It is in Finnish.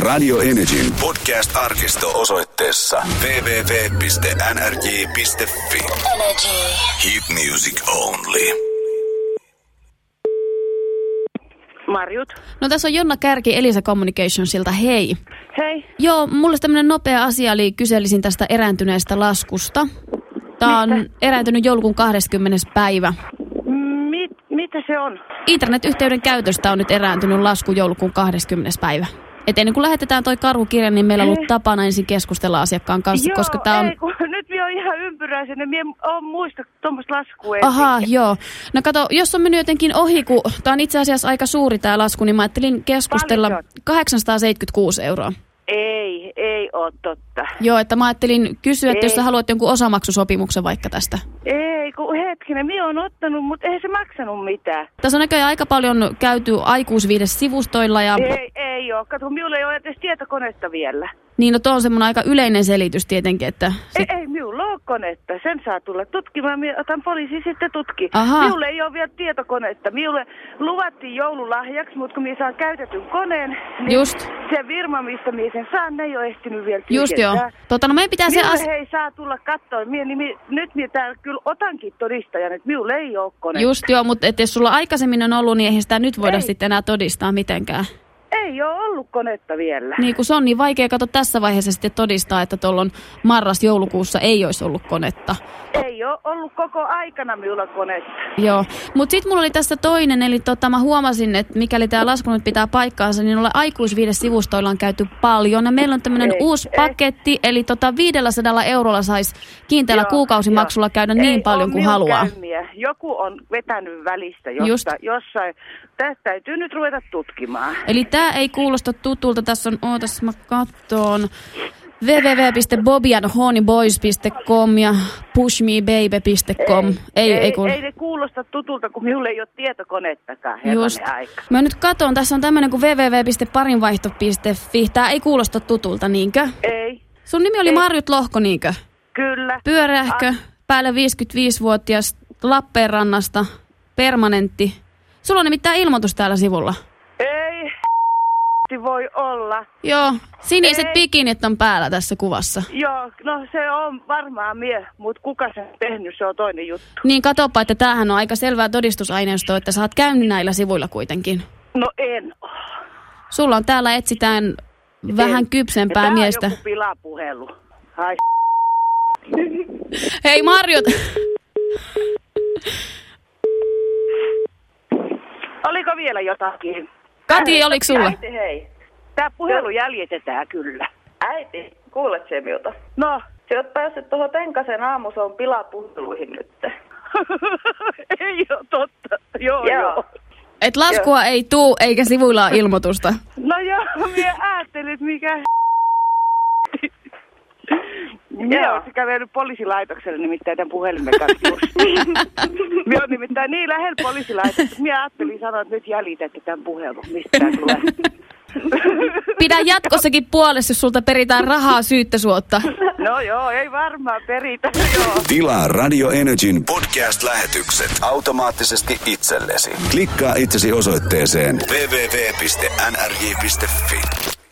Radio Energyn podcast-arkisto osoitteessa www.nrj.fi. Energy. Hit music only. Marjut. No tässä on Jonna Kärki Elisa Communicationsilta, hei. Hei. Joo, mulle tämmöinen nopea asia, eli kyselisin tästä erääntyneestä laskusta. Tämä on erääntynyt joulukuun 20. päivä. Mit, mitä se on? Internetyhteyden käytöstä on nyt erääntynyt lasku joulukuun 20. päivä. Et ennen kuin lähetetään toi karhukirja, niin meillä on ollut tapana ensin keskustella asiakkaan kanssa, Joo, koska tämä on... ei, kun nyt minä olen ihan ympyräisenä. Minä en muista tuommoista laskua. Aha, joo. No kato, jos on mennyt jotenkin ohi, kun tämä on itse asiassa aika suuri tämä lasku, niin mä ajattelin keskustella Paljon 876 euroa. Ei, ei ole totta. Joo, että mä ajattelin kysyä, että jos Ei. sä haluat jonkun osamaksusopimuksen vaikka tästä. Ei, kun hetkinen, minä olen ottanut, mutta ei se maksanut mitään. Tässä on näköjään aika paljon käyty aikuisviides-sivustoilla ja Ei, ei ole. Kato, minulla ei ole edes tietokonetta vielä. niin no tuo on semmoinen aika yleinen selitys tietenkin, että sit, Ei, ei minulla ole konetta. Sen saa tulla tutkimaan. Minä otan poliisi sitten tutki. Aha. Minulla ei ole vielä tietokonetta. Minulle luvattiin joululahjaksi, mutta kun minä saan käytetyn koneen, niin just, se firma, mistä minä sen saan, ne ei ole ehtinyt vielä just joo. tyhjentää. Tota, no meidän pitää se Minulle as... hei saa tulla katsoa. Mie, niin, mie, nyt minä täällä kyllä otankin todistajan, että minulla ei ole konetta. Just joo, mutta et jos sulla aikaisemmin on ollut, niin eihän sitä nyt voida Ei. sitten enää todistaa mitenkään. Ei ole ollut konetta vielä. Niin kun se on niin vaikea kato tässä vaiheessa sitten todistaa, että tuolloin marras-joulukuussa ei olisi ollut konetta. Ei ole ollut koko aikana minulla konetta. Joo, mutta sitten mulla oli tässä toinen, eli tota, mä huomasin, että mikäli tämä lasku nyt pitää paikkaansa, niin noilla aikuisviides-sivustoilla on käyty paljon. Ja meillä on tämmöinen Ei, uusi ei. paketti, eli tota 500 eurolla saisi kiinteällä Joo, kuukausimaksulla joo. käydä niin Ei paljon oo kuin haluaa. Käymiä. Joku on vetänyt välistä Just. josta, jossain. Tästä täytyy nyt ruveta tutkimaan. Eli tämä ei kuulosta tutulta. Tässä on, ootas mä kattoon, www.bobianhoneyboys.com ja pushmebaby.com. Ei, ei, ei, kuulosta. ei ne kuulosta tutulta, kun minulla ei ole tietokonettakaan. Just. Aika. Mä nyt katon, tässä on tämmöinen kuin www.parinvaihto.fi. Tää ei kuulosta tutulta, niinkö? Ei, Sun nimi oli Ei. Marjut Lohko, niinkö? kyllä. Pyörähkö, päälle 55-vuotias, Lappeenrannasta, permanentti. Sulla on nimittäin ilmoitus täällä sivulla. Ei, voi olla. Joo, siniset Ei. bikinit on päällä tässä kuvassa. Joo, no se on varmaan mie, mutta kuka sen tehnyt, se on toinen juttu. Niin katopa, että tämähän on aika selvää todistusaineistoa, että sä oot käynyt näillä sivuilla kuitenkin. No en. Sulla on täällä etsitään vähän En. kypsempää miestä. on joku pilapuhelu. Ai Hei Marjut! Oliko vielä jotakin? Kati, oliko sulla? Äiti, hei. Tämä puhelu jäljitetään kyllä. Äiti, kuulet se minulta? No, Sä oot päässyt tuohon Penkasen aamusoon pilapuhteluihin nyt. ei ole totta. Joo, joo. Joo. Et laskua ei tuu eikä sivuilla ilmoitusta. No joo, minä ajattelin, mikä Minä Joo. olisin kävellyt poliisilaitokselle nimittäin tämän puhelimen kanssa just. Minä olen nimittäin niin lähellä poliisilaitosta, että minä ajattelin sanoa, että nyt jäljitette tämän puhelun, mistä tämä tulee. Pidä jatkossakin puolessa, jos sulta peritään rahaa syyttäsuotta. No joo, ei varmaan peritä, joo. Tilaa Radio Energyn podcast-lähetykset automaattisesti itsellesi. Klikkaa itsesi osoitteeseen www.nrj.fi.